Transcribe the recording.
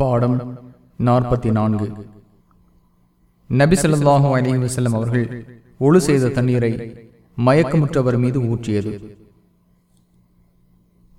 பாடம் நாற்பத்தி நான்கு நபிசல்லாஹு அலி வசல்லம் அவர்கள் ஒழு செய்த தண்ணீரை மயக்கமுற்றவர் மீது ஊற்றியது.